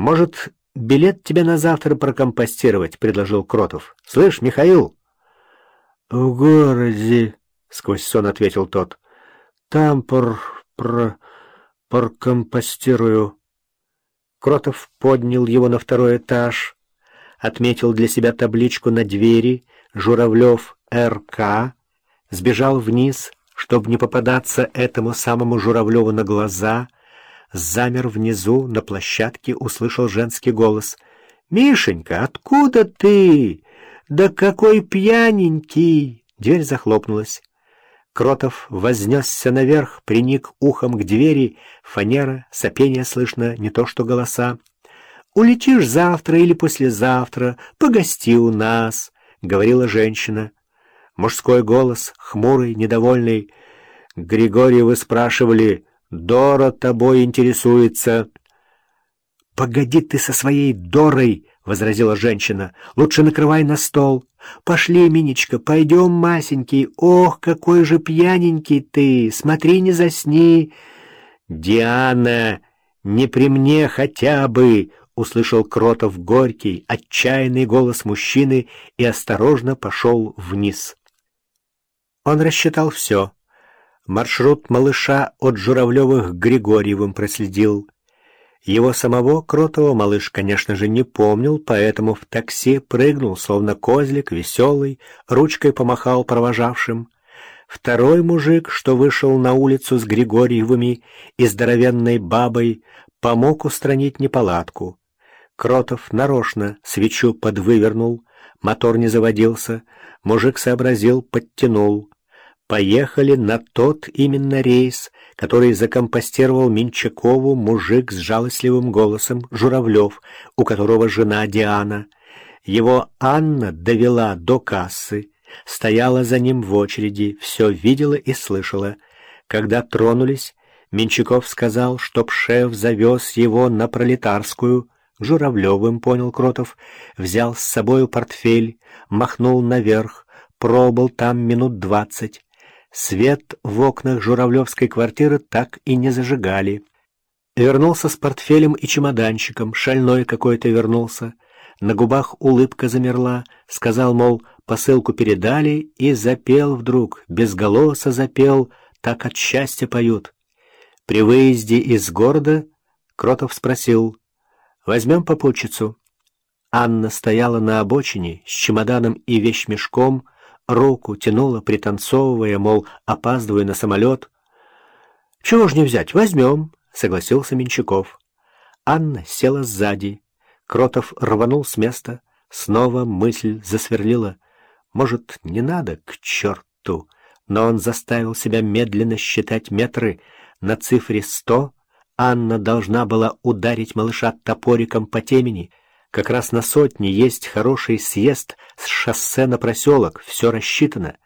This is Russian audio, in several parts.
«Может, билет тебе на завтра прокомпостировать?» — предложил Кротов. «Слышь, Михаил!» «В городе», — сквозь сон ответил тот. «Там пор... про... прокомпостирую». Кротов поднял его на второй этаж, отметил для себя табличку на двери «Журавлев РК», сбежал вниз, чтобы не попадаться этому самому Журавлеву на глаза, замер внизу, на площадке, услышал женский голос. «Мишенька, откуда ты? Да какой пьяненький!» Дверь захлопнулась. Кротов вознесся наверх, приник ухом к двери, фанера, сопение слышно, не то что голоса. «Улетишь завтра или послезавтра, погости у нас», — говорила женщина. Мужской голос, хмурый, недовольный. «Григорий, вы спрашивали, Дора тобой интересуется». «Погоди ты со своей Дорой!» — возразила женщина. «Лучше накрывай на стол. Пошли, Минечка, пойдем, Масенький. Ох, какой же пьяненький ты! Смотри, не засни!» «Диана, не при мне хотя бы!» — услышал Кротов горький, отчаянный голос мужчины и осторожно пошел вниз. Он рассчитал все. Маршрут малыша от Журавлевых к Григорьевым проследил. Его самого Кротова малыш, конечно же, не помнил, поэтому в такси прыгнул, словно козлик, веселый, ручкой помахал провожавшим. Второй мужик, что вышел на улицу с Григорьевыми и здоровенной бабой, помог устранить неполадку. Кротов нарочно свечу подвывернул, мотор не заводился, мужик сообразил, подтянул. Поехали на тот именно рейс, который закомпостировал Минчакову мужик с жалостливым голосом Журавлев, у которого жена Диана. Его Анна довела до кассы, стояла за ним в очереди, все видела и слышала. Когда тронулись, Менчаков сказал, чтоб шеф завез его на пролетарскую, Журавлевым, понял Кротов, взял с собою портфель, махнул наверх, пробыл там минут двадцать. Свет в окнах журавлевской квартиры так и не зажигали. Вернулся с портфелем и чемоданчиком, шальной какой-то вернулся. На губах улыбка замерла, сказал, мол, посылку передали, и запел вдруг, без голоса запел, так от счастья поют. При выезде из города Кротов спросил, «Возьмем попутчицу?» Анна стояла на обочине с чемоданом и вещмешком, руку тянула, пританцовывая, мол, опаздываю на самолет. «Чего ж не взять? Возьмем», — согласился Менчаков. Анна села сзади. Кротов рванул с места. Снова мысль засверлила. «Может, не надо? К черту!» Но он заставил себя медленно считать метры. На цифре сто Анна должна была ударить малыша топориком по темени — как раз на сотне есть хороший съезд с шоссе на проселок. Все рассчитано.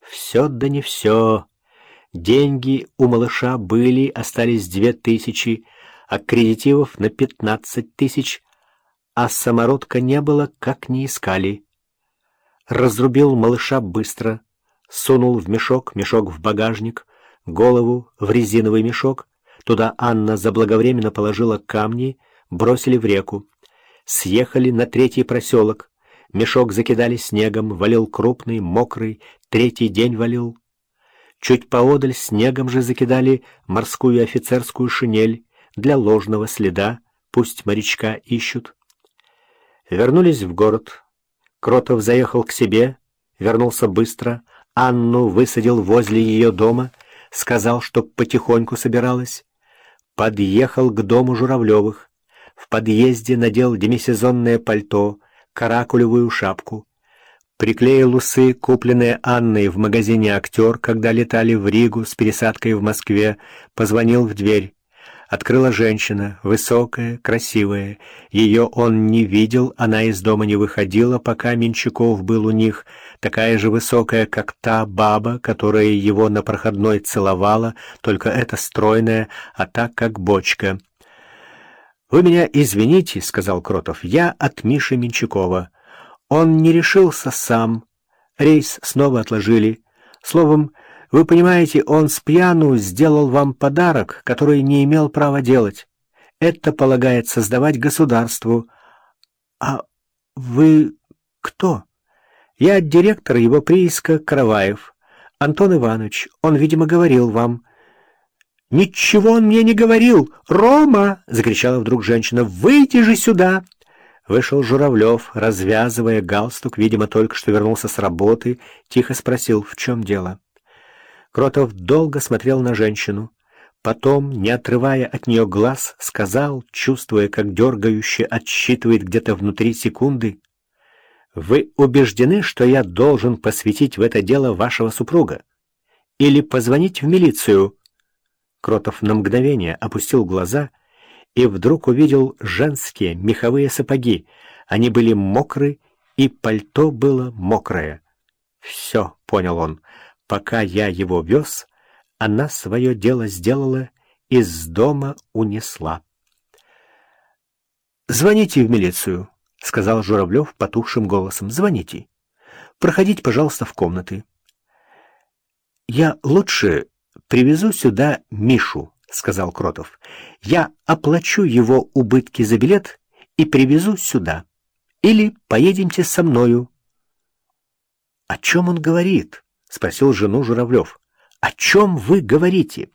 Все да не все. Деньги у малыша были, остались две тысячи, аккредитивов на пятнадцать тысяч, а самородка не было, как не искали. Разрубил малыша быстро, сунул в мешок, мешок в багажник, голову в резиновый мешок. Туда Анна заблаговременно положила камни, бросили в реку. Съехали на третий проселок. Мешок закидали снегом, валил крупный, мокрый, третий день валил. Чуть поодаль снегом же закидали морскую офицерскую шинель для ложного следа, пусть морячка ищут. Вернулись в город. Кротов заехал к себе, вернулся быстро, Анну высадил возле ее дома, сказал, чтоб потихоньку собиралась. Подъехал к дому Журавлевых. В подъезде надел демисезонное пальто, каракулевую шапку. Приклеил усы, купленные Анной в магазине «Актер», когда летали в Ригу с пересадкой в Москве, позвонил в дверь. Открыла женщина, высокая, красивая. Ее он не видел, она из дома не выходила, пока Менчаков был у них, такая же высокая, как та баба, которая его на проходной целовала, только эта стройная, а так как бочка. «Вы меня извините», — сказал Кротов, — «я от Миши Менчакова. Он не решился сам. Рейс снова отложили. Словом, вы понимаете, он с пьяну сделал вам подарок, который не имел права делать. Это полагается сдавать государству. А вы кто? Я директор его прииска Караваев. Антон Иванович, он, видимо, говорил вам. «Ничего он мне не говорил! Рома!» — закричала вдруг женщина. «Выйди же сюда!» Вышел Журавлев, развязывая галстук, видимо, только что вернулся с работы, тихо спросил, в чем дело. Кротов долго смотрел на женщину. Потом, не отрывая от нее глаз, сказал, чувствуя, как дергающе отсчитывает где-то внутри секунды, «Вы убеждены, что я должен посвятить в это дело вашего супруга? Или позвонить в милицию?» Кротов на мгновение опустил глаза и вдруг увидел женские меховые сапоги. Они были мокры, и пальто было мокрое. «Все», — понял он, — «пока я его вез, она свое дело сделала, из дома унесла». «Звоните в милицию», — сказал Журавлев потухшим голосом. «Звоните. Проходите, пожалуйста, в комнаты». «Я лучше привезу сюда Мишу», — сказал Кротов. «Я оплачу его убытки за билет и привезу сюда. Или поедемте со мною». «О чем он говорит?» — спросил жену Журавлев. «О чем вы говорите?»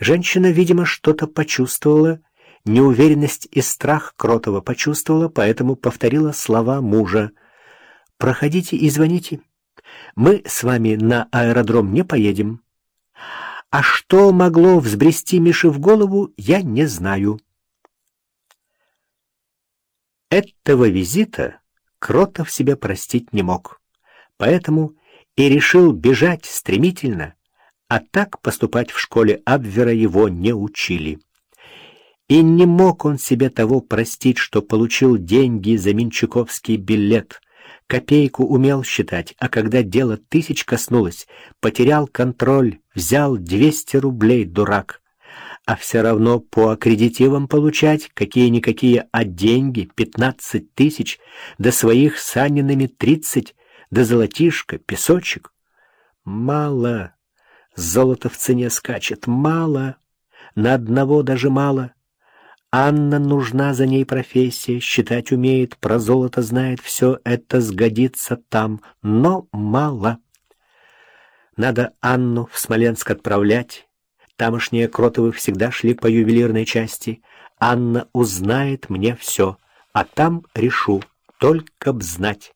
Женщина, видимо, что-то почувствовала, неуверенность и страх Кротова почувствовала, поэтому повторила слова мужа. «Проходите и звоните. Мы с вами на аэродром не поедем. А что могло взбрести Мише в голову, я не знаю. Этого визита Кротов себе простить не мог, поэтому и решил бежать стремительно, а так поступать в школе Абвера его не учили. И не мог он себе того простить, что получил деньги за Минчуковский билет — Копейку умел считать, а когда дело тысяч коснулось, потерял контроль, взял 200 рублей, дурак. А все равно по аккредитивам получать какие-никакие, а деньги 15 тысяч, до своих санинами 30, до золотишко, песочек. Мало. Золото в цене скачет. Мало. На одного даже мало. Анна нужна за ней профессия, считать умеет, про золото знает, все это сгодится там, но мало. Надо Анну в Смоленск отправлять. Тамошние Кротовы всегда шли по ювелирной части. Анна узнает мне все, а там решу, только б знать.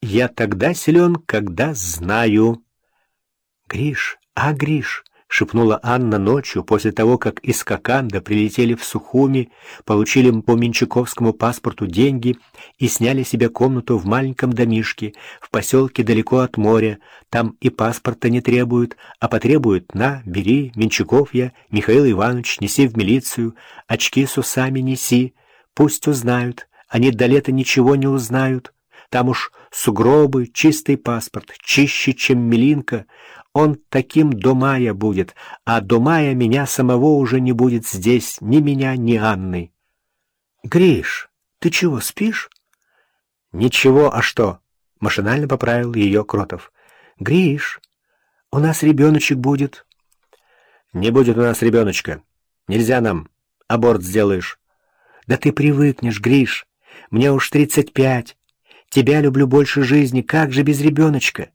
Я тогда силен, когда знаю. Гриш, а, Гриш, шепнула Анна ночью, после того, как из Коканда прилетели в Сухуми, получили по Менчаковскому паспорту деньги и сняли себе комнату в маленьком домишке, в поселке далеко от моря. Там и паспорта не требуют, а потребуют «на, бери, Менчаков я, Михаил Иванович, неси в милицию, очки с усами неси, пусть узнают, они до лета ничего не узнают». Там уж сугробы, чистый паспорт, чище, чем милинка. Он таким до мая будет, а до мая меня самого уже не будет здесь, ни меня, ни Анны. Гриш, ты чего, спишь? Ничего, а что? Машинально поправил ее Кротов. Гриш, у нас ребеночек будет. Не будет у нас ребеночка. Нельзя нам. Аборт сделаешь. Да ты привыкнешь, Гриш. Мне уж тридцать пять. Тебя люблю больше жизни, как же без ребеночка?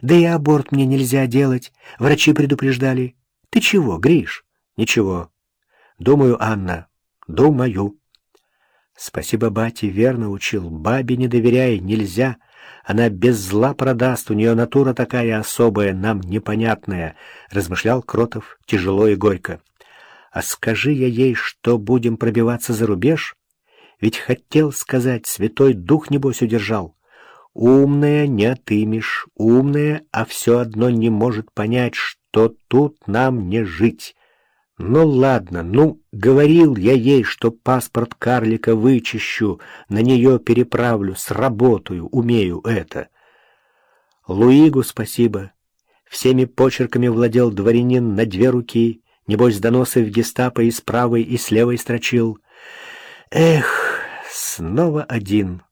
Да и аборт мне нельзя делать, врачи предупреждали. Ты чего, Гриш? Ничего. Думаю, Анна, думаю. Спасибо, бате, верно учил. Бабе не доверяй, нельзя. Она без зла продаст, у нее натура такая особая, нам непонятная, размышлял Кротов тяжело и горько. А скажи я ей, что будем пробиваться за рубеж, ведь хотел сказать, Святой Дух, небось, удержал. Умная не отымешь, умная, а все одно не может понять, что тут нам не жить. Ну ладно, ну, говорил я ей, что паспорт карлика вычищу, на нее переправлю, сработаю, умею это. Луигу спасибо. Всеми почерками владел дворянин на две руки, небось доносы в гестапо и с правой, и с левой строчил. Эх, снова один.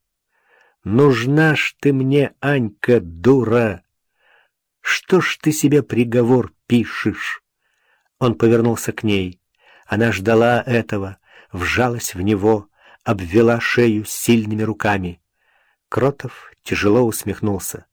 Нужна ж ты мне, Анька, дура! Что ж ты себе приговор пишешь? Он повернулся к ней. Она ждала этого, вжалась в него, обвела шею сильными руками. Кротов тяжело усмехнулся.